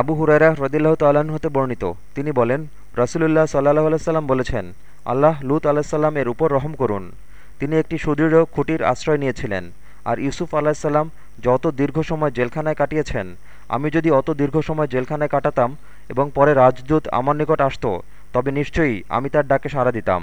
আবু হুরাইরা হ্রদিল্লাহ তাল্লাহ্ন হতে বর্ণিত। তিনি বলেন, রসুলুল্লাহ সাল্লাহ আলাইসাল্লাম বলেছেন, আল্লাহ লুত আলাহিসাল্লাম এর উপর রহম করুন। তিনি একটি সুদৃঢ় খুঁটির আশ্রয় নিয়েছিলেন। আর ইউসুফ আলাহিসাল্লাম যত দীর্ঘ সময় জেলখানায় কাটিয়েছেন, আমি যদি অত দীর্ঘ সময় জেলখানায় কাটাতাম এবং পরে রাজদূত আমার নিকট আসত, তবে নিশ্চয়ই আমি তার ডাকে সাড়া দিতাম।